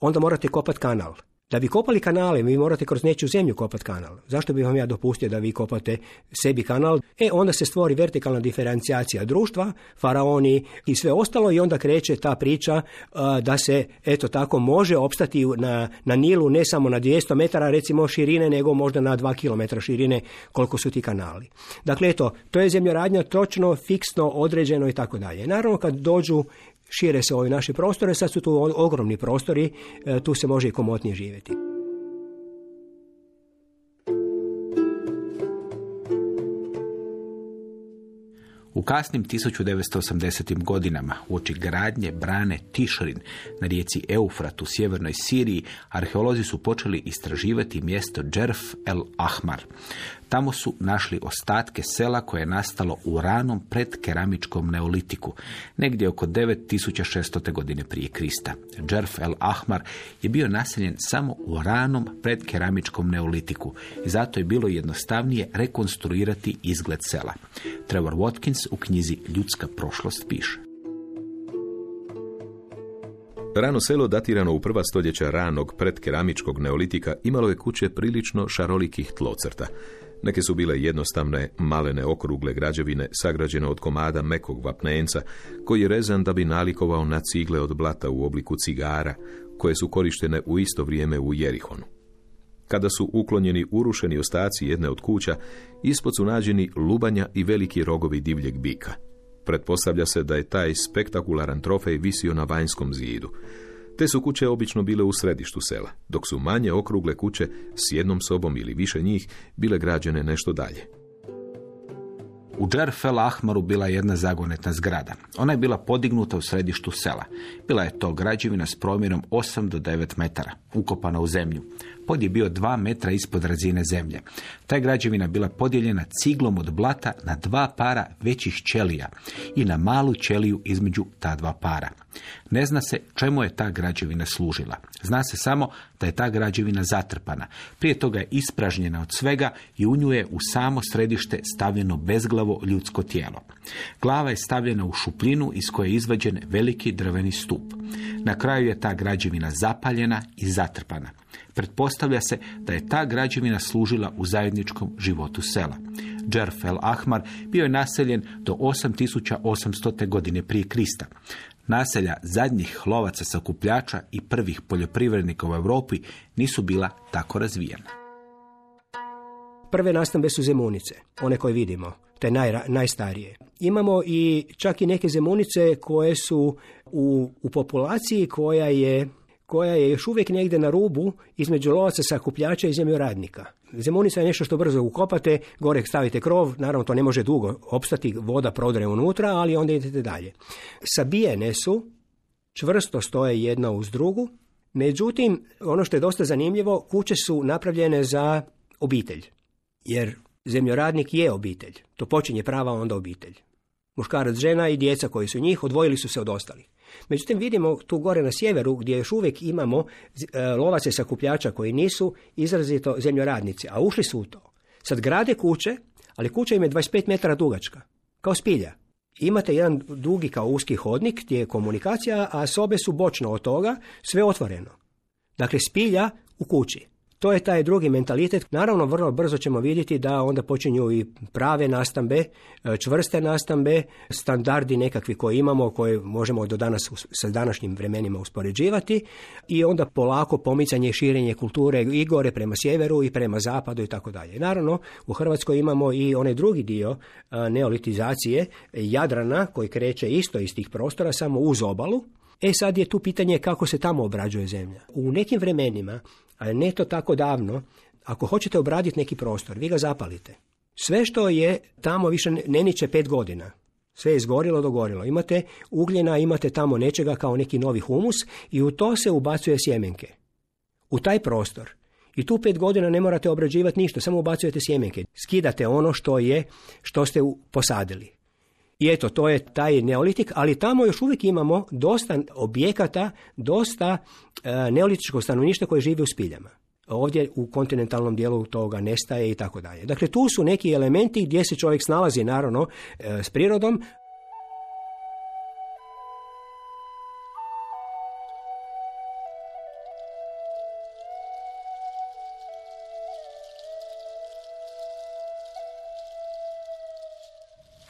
onda morate kopati kanal. Da bi kopali kanale, vi morate kroz nečiju zemlju kopati kanal. Zašto bi vam ja dopustio da vi kopate sebi kanal? E, onda se stvori vertikalna diferencijacija društva, faraoni i sve ostalo i onda kreće ta priča a, da se, eto tako, može opstati na, na Nilu ne samo na 200 metara recimo širine, nego možda na 2 km širine koliko su ti kanali. Dakle, eto, to je zemljoradnja točno, fiksno, određeno i tako dalje. Naravno, kad dođu šire se ovi naši prostore, sad su tu ogromni prostori, e, tu se može i komotnije živjeti. U kasnim 1980. godinama, uoči gradnje brane Tišrin na rijeci Eufrat u sjevernoj Siriji, arheolozi su počeli istraživati mjesto Džerf el Ahmar. Tamo su našli ostatke sela koje je nastalo u ranom predkeramičkom neolitiku, negdje oko 9600. godine prije Krista. Džerf el Ahmar je bio naseljen samo u ranom predkeramičkom neolitiku i zato je bilo jednostavnije rekonstruirati izgled sela. Trevor Watkins u knjizi Ljudska prošlost piše. Rano selo datirano u prva stoljeća ranog predkeramičkog neolitika imalo je kuće prilično šarolikih tlocrta. Neke su bile jednostavne, malene okrugle građevine sagrađene od komada mekog vapnenca, koji je rezan da bi nalikovao na cigle od blata u obliku cigara, koje su korištene u isto vrijeme u Jerihonu. Kada su uklonjeni urušeni ostaci jedne od kuća, ispod su nađeni lubanja i veliki rogovi divljeg bika. Pretpostavlja se da je taj spektakularan trofej visio na vanjskom zidu. Te su kuće obično bile u središtu sela, dok su manje okrugle kuće s jednom sobom ili više njih bile građene nešto dalje. U Džerf el Ahmaru bila je jedna zagonetna zgrada. Ona je bila podignuta u središtu sela. Bila je to građevina s promjerom 8 do 9 metara, ukopana u zemlju. Pod je bio 2 metra ispod razine zemlje. Ta je građevina bila podijeljena ciglom od blata na dva para većih ćelija i na malu ćeliju između ta dva para. Ne zna se čemu je ta građevina služila. Zna se samo da je ta građevina zatrpana. Prije toga je ispražnjena od svega i u nju je u samo središte stavljeno bezglavo ljudsko tijelo. Glava je stavljena u šupljinu iz koje je izvađen veliki drveni stup. Na kraju je ta građevina zapaljena i zatrpana. Pretpostavlja se da je ta građevina služila u zajedničkom životu sela. Džerf el Ahmar bio je naseljen do 8800. godine prije Krista. Naselja zadnjih lovaca sakupljača i prvih poljoprivrednika u Europi nisu bila tako razvijena. Prve nastambe su zemunice, one koje vidimo, te najra- najstarije. Imamo i čak i neke zemunice koje su u, u populaciji koja je koja je još uvijek negdje na rubu između lovaca, sakupljača i zemljoradnika. Zemunica je nešto što brzo ukopate, gore stavite krov, naravno to ne može dugo opstati, voda prodre unutra, ali onda idete dalje. Sabijene su, čvrsto stoje jedna uz drugu, međutim, ono što je dosta zanimljivo, kuće su napravljene za obitelj. Jer zemljoradnik je obitelj. To počinje prava onda obitelj. Muškarac, žena i djeca koji su njih odvojili su se od ostalih. Međutim, vidimo tu gore na sjeveru gdje još uvijek imamo e, lovace sakupljača koji nisu izrazito zemljoradnici, a ušli su u to. Sad grade kuće, ali kuća im je 25 metara dugačka, kao spilja. Imate jedan dugi kao uski hodnik gdje je komunikacija, a sobe su bočno od toga, sve otvoreno. Dakle, spilja u kući. To je taj drugi mentalitet. Naravno, vrlo brzo ćemo vidjeti da onda počinju i prave nastambe, e, čvrste nastambe, standardi nekakvi koje imamo, koje možemo do danas sa današnjim vremenima uspoređivati i onda polako pomicanje i širenje kulture i gore prema sjeveru i prema zapadu i tako dalje. Naravno, u Hrvatskoj imamo i onaj drugi dio e, neolitizacije Jadrana koji kreće isto iz tih prostora, samo uz obalu, E sad je tu pitanje kako se tamo obrađuje zemlja. U nekim vremenima, ne to tako davno, ako hoćete obraditi neki prostor, vi ga zapalite. Sve što je tamo više ne- niče pet godina. Sve je izgorilo, dogorilo. Imate ugljena, imate tamo nečega kao neki novi humus i u to se ubacuje sjemenke. U taj prostor. I tu pet godina ne morate obrađivati ništa, samo ubacujete sjemenke. Skidate ono što je, što ste posadili. I eto, to je taj neolitik, ali tamo još uvijek imamo dosta objekata, dosta e, neolitičkog stanovništva koje živi u spiljama. ovdje u kontinentalnom dijelu toga nestaje i tako dalje. Dakle, tu su neki elementi gdje se čovjek snalazi naravno e, s prirodom,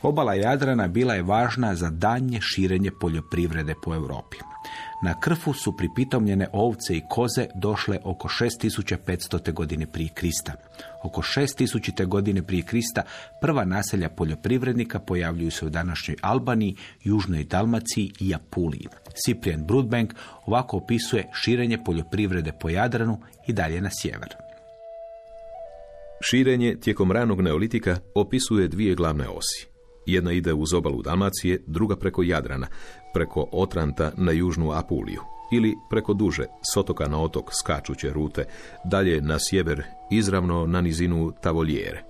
Obala Jadrana bila je važna za danje širenje poljoprivrede po Europi. Na Krfu su pripitomljene ovce i koze došle oko 6500. godine prije Krista. Oko 6000. godine prije Krista prva naselja poljoprivrednika pojavljuju se u današnjoj Albaniji, Južnoj Dalmaciji i Apuliji. Cyprian Broodbank ovako opisuje širenje poljoprivrede po Jadranu i dalje na sjever. Širenje tijekom ranog neolitika opisuje dvije glavne osi. Jedna ide uz obalu Dalmacije, druga preko Jadrana, preko Otranta na južnu Apuliju ili preko duže, s otoka na otok skačuće rute, dalje na sjever, izravno na nizinu Tavoljere.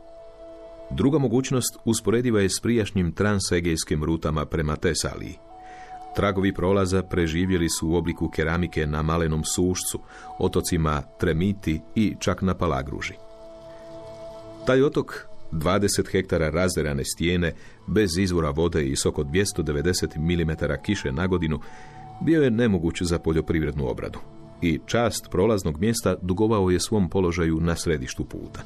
Druga mogućnost usporediva je s prijašnjim transegejskim rutama prema Tesaliji. Tragovi prolaza preživjeli su u obliku keramike na malenom sušcu, otocima Tremiti i čak na Palagruži. Taj otok 20 hektara razderane stijene, bez izvora vode i s oko 290 mm kiše na godinu, bio je nemoguć za poljoprivrednu obradu i čast prolaznog mjesta dugovao je svom položaju na središtu puta.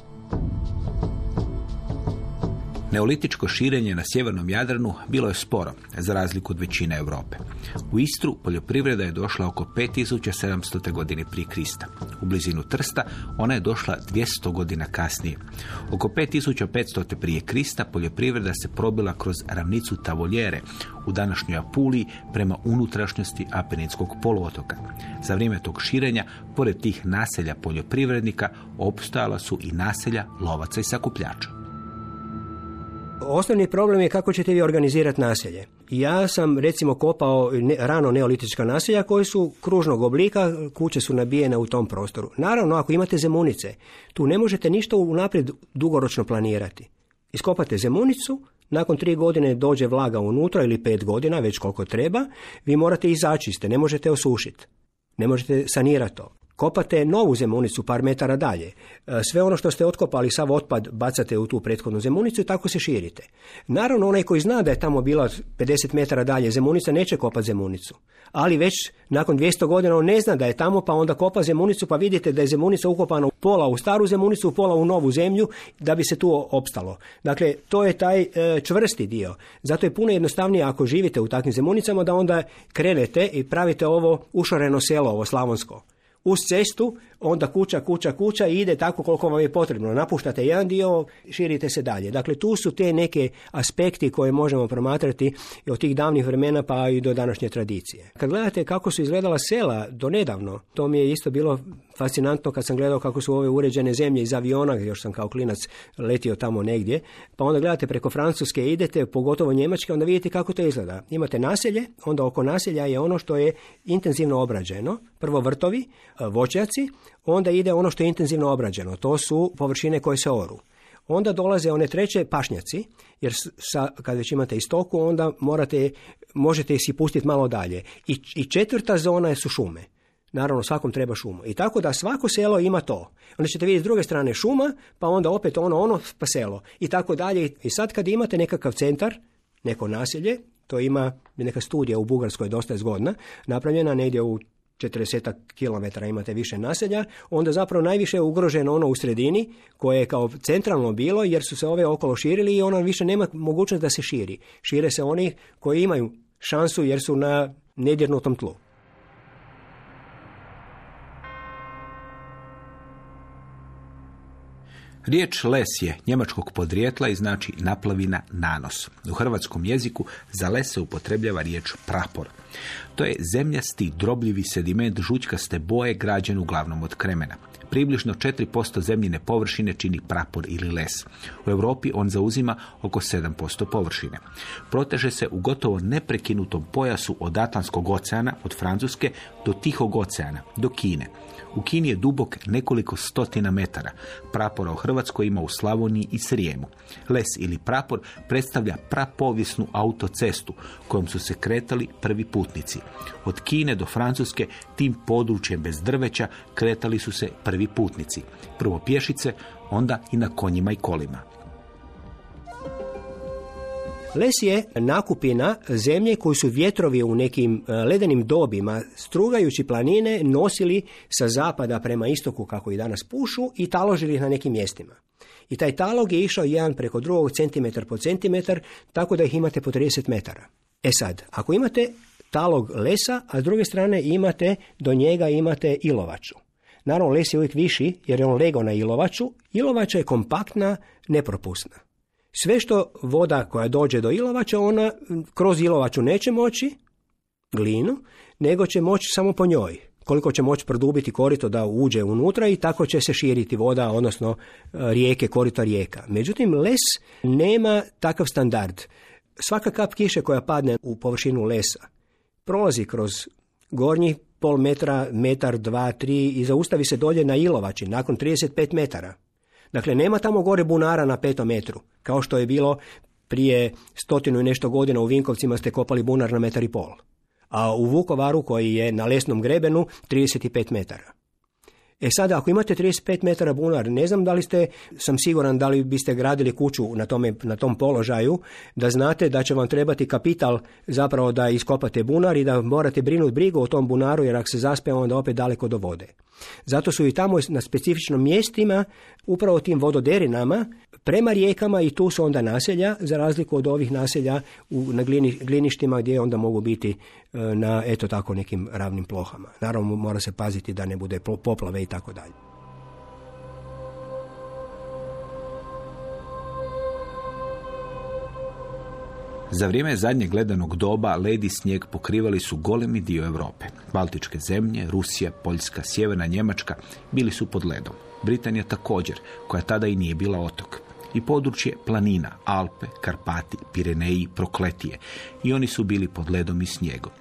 Neolitičko širenje na sjevernom Jadranu bilo je sporo, za razliku od većine Europe. U Istru poljoprivreda je došla oko 5700. godine prije Krista. U blizinu Trsta ona je došla 200 godina kasnije. Oko 5500. prije Krista poljoprivreda se probila kroz ravnicu Tavoljere u današnjoj Apuliji prema unutrašnjosti Apeninskog poluotoka. Za vrijeme tog širenja, pored tih naselja poljoprivrednika, opstojala su i naselja lovaca i sakupljača. Osnovni problem je kako ćete vi organizirati naselje. Ja sam recimo kopao rano neolitička naselja koji su kružnog oblika, kuće su nabijene u tom prostoru. Naravno, ako imate zemunice, tu ne možete ništa unaprijed dugoročno planirati. Iskopate zemunicu, nakon tri godine dođe vlaga unutra ili pet godina, već koliko treba, vi morate izaći ste, ne možete osušiti. Ne možete sanirati to kopate novu zemunicu par metara dalje. E, sve ono što ste otkopali, sav otpad bacate u tu prethodnu zemunicu i tako se širite. Naravno, onaj koji zna da je tamo bila 50 metara dalje zemunica, neće kopati zemunicu. Ali već nakon 200 godina on ne zna da je tamo, pa onda kopa zemunicu, pa vidite da je zemunica ukopana pola u staru zemunicu, pola u novu zemlju, da bi se tu opstalo. Dakle, to je taj e, čvrsti dio. Zato je puno jednostavnije ako živite u takvim zemunicama, da onda krenete i pravite ovo ušoreno selo, ovo slavonsko uz cestu, onda kuća, kuća, kuća ide tako koliko vam je potrebno. Napuštate jedan dio, širite se dalje. Dakle, tu su te neke aspekti koje možemo promatrati od tih davnih vremena pa i do današnje tradicije. Kad gledate kako su izgledala sela do nedavno, to mi je isto bilo fascinantno kad sam gledao kako su ove uređene zemlje iz aviona, još sam kao klinac letio tamo negdje, pa onda gledate preko Francuske, idete, pogotovo Njemačke, onda vidite kako to izgleda. Imate naselje, onda oko naselja je ono što je intenzivno obrađeno, prvo vrtovi, voćnjaci, onda ide ono što je intenzivno obrađeno, to su površine koje se oru. Onda dolaze one treće pašnjaci, jer sa, kad već imate istoku, onda morate, možete si pustiti malo dalje. I, I četvrta zona su šume. Naravno, svakom treba šumu. I tako da svako selo ima to. Onda ćete vidjeti s druge strane šuma, pa onda opet ono, ono, pa selo. I tako dalje. I sad kad imate nekakav centar, neko naselje, to ima neka studija u Bugarskoj dosta zgodna, napravljena negdje u 40 km imate više naselja, onda zapravo najviše je ugroženo ono u sredini koje je kao centralno bilo jer su se ove okolo širili i ono više nema mogućnost da se širi. Šire se oni koji imaju šansu jer su na nedjernutom tlu. Riječ les je njemačkog podrijetla i znači naplavina nanos. U hrvatskom jeziku za les se upotrebljava riječ prapor. To je zemljasti, drobljivi sediment žućkaste boje građen uglavnom od kremena. Približno 4% zemljine površine čini prapor ili les. U Europi on zauzima oko 7% površine. Proteže se u gotovo neprekinutom pojasu od Atlantskog oceana, od Francuske, do Tihog oceana, do Kine. U Kini je dubok nekoliko stotina metara. Prapora u Hrvatskoj ima u Slavoniji i Srijemu. Les ili prapor predstavlja prapovijesnu autocestu kojom su se kretali prvi put putnici. Od Kine do Francuske tim područjem bez drveća kretali su se prvi putnici. Prvo pješice, onda i na konjima i kolima. Les je nakupina zemlje koju su vjetrovi u nekim e, ledenim dobima, strugajući planine, nosili sa zapada prema istoku kako i danas pušu i taložili ih na nekim mjestima. I taj talog je išao jedan preko drugog centimetar po centimetar, tako da ih imate po 30 metara. E sad, ako imate talog lesa, a s druge strane imate, do njega imate ilovaču. Naravno, les je uvijek viši jer je on legao na ilovaču. Ilovača je kompaktna, nepropusna. Sve što voda koja dođe do ilovača, ona kroz ilovaču neće moći, glinu, nego će moći samo po njoj. Koliko će moći produbiti korito da uđe unutra i tako će se širiti voda, odnosno e, rijeke, korito rijeka. Međutim, les nema takav standard. Svaka kap kiše koja padne u površinu lesa prolazi kroz gornji pol metra, metar, dva, tri i zaustavi se dolje na ilovači nakon 35 metara. Dakle, nema tamo gore bunara na petom metru, kao što je bilo prije stotinu i nešto godina u Vinkovcima ste kopali bunar na metar i pol. A u Vukovaru koji je na lesnom grebenu 35 metara. E sada, ako imate 35 metara bunar, ne znam da li ste, sam siguran da li biste gradili kuću na, tome, na tom položaju, da znate da će vam trebati kapital zapravo da iskopate bunar i da morate brinuti brigu o tom bunaru, jer ako se zaspe, onda opet daleko do vode. Zato su i tamo na specifičnim mjestima, upravo tim vododerinama, prema rijekama i tu su onda naselja, za razliku od ovih naselja u, na gliništima gdje onda mogu biti e, na eto tako nekim ravnim plohama. Naravno mora se paziti da ne bude poplave i tako dalje. Za vrijeme zadnjeg gledanog doba led i snijeg pokrivali su golemi dio Europe. Baltičke zemlje, Rusija, Poljska, Sjeverna Njemačka bili su pod ledom. Britanija također, koja tada i nije bila otok. I područje planina, Alpe, Karpati, Pireneji, Prokletije. I oni su bili pod ledom i snijegom.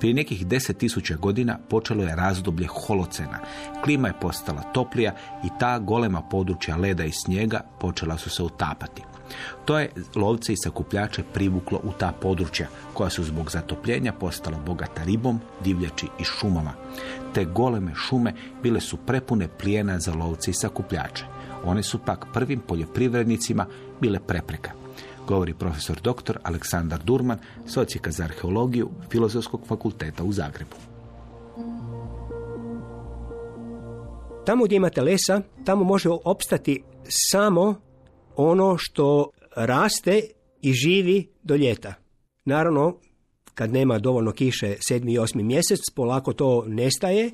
Prije nekih deset tisuća godina počelo je razdoblje holocena. Klima je postala toplija i ta golema područja leda i snijega počela su se utapati. To je lovce i sakupljače privuklo u ta područja, koja su zbog zatopljenja postala bogata ribom, divljači i šumama. Te goleme šume bile su prepune plijena za lovce i sakupljače. One su pak prvim poljoprivrednicima bile prepreka. Govori profesor dr. Aleksandar Durman, socijeka za arheologiju Filozofskog fakulteta u Zagrebu. Tamo gdje imate lesa, tamo može opstati samo ono što raste i živi do ljeta. Naravno, kad nema dovoljno kiše sedmi i osmi mjesec, polako to nestaje,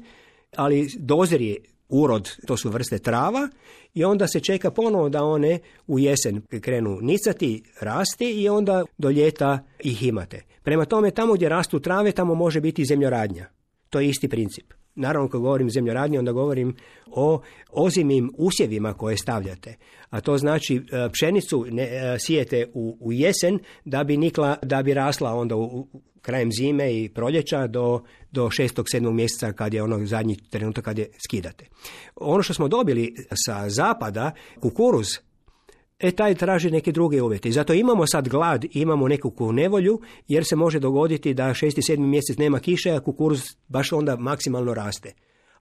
ali dozrije urod, to su vrste trava, i onda se čeka ponovo da one u jesen krenu nicati, rasti i onda do ljeta ih imate. Prema tome, tamo gdje rastu trave, tamo može biti zemljoradnja. To je isti princip. Naravno, kad govorim zemljoradnji, onda govorim o ozimim usjevima koje stavljate. A to znači e, pšenicu ne, e, sijete u, u jesen da bi nikla, da bi rasla onda u, krajem zime i proljeća do, do šestog, sedmog mjeseca kad je ono zadnji trenutak kad je skidate. Ono što smo dobili sa zapada, kukuruz, e taj traži neke druge uvjete. I zato imamo sad glad, imamo neku nevolju, jer se može dogoditi da šesti, sedmi mjesec nema kiše, a kukuruz baš onda maksimalno raste.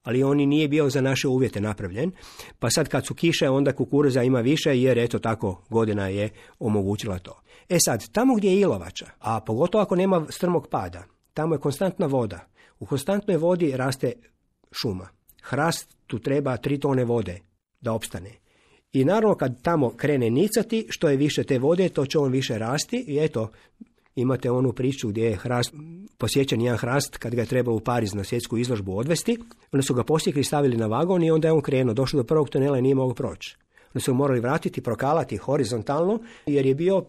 Ali on i nije bio za naše uvjete napravljen. Pa sad kad su kiše, onda kukuruza ima više, jer eto tako godina je omogućila to. E sad, tamo gdje je ilovača, a pogotovo ako nema strmog pada, tamo je konstantna voda. U konstantnoj vodi raste šuma. Hrast tu treba tri tone vode da opstane. I naravno kad tamo krene nicati, što je više te vode, to će on više rasti i eto, imate onu priču gdje je hrast, posjećan jedan hrast kad ga je trebalo u Pariz na svjetsku izložbu odvesti. Onda su ga posjekli, stavili na vagon i onda je on krenuo. Došao do prvog tunela i nije mogao proći. Onda su morali vratiti, prokalati horizontalno jer je bio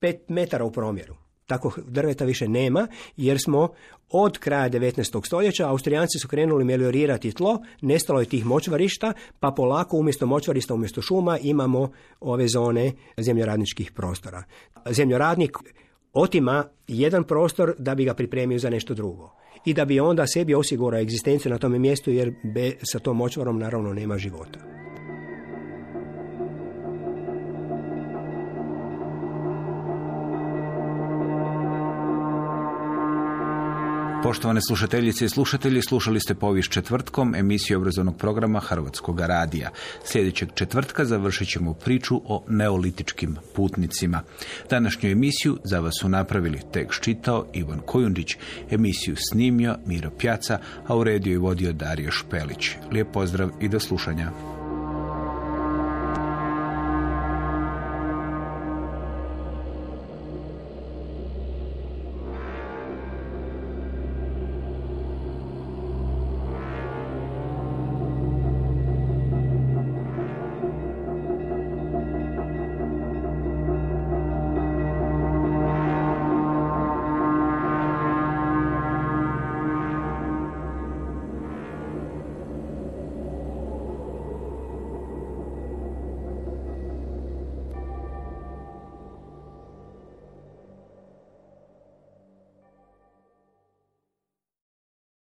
pet metara u promjeru. Tako drveta više nema jer smo od kraja 19. stoljeća Austrijanci su krenuli meliorirati tlo, nestalo je tih močvarišta, pa polako umjesto močvarista, umjesto šuma imamo ove zone zemljoradničkih prostora. Zemljoradnik otima jedan prostor da bi ga pripremio za nešto drugo i da bi onda sebi osigurao egzistenciju na tome mjestu jer be, sa tom močvarom naravno nema života. Poštovane slušateljice i slušatelji, slušali ste povijest četvrtkom emisiju obrazovnog programa Hrvatskog radija. Sljedećeg četvrtka završit ćemo priču o neolitičkim putnicima. Današnju emisiju za vas su napravili tekst čitao Ivan Kojundić, emisiju snimio Miro Pjaca, a u rediju je vodio Dario Špelić. Lijep pozdrav i do slušanja.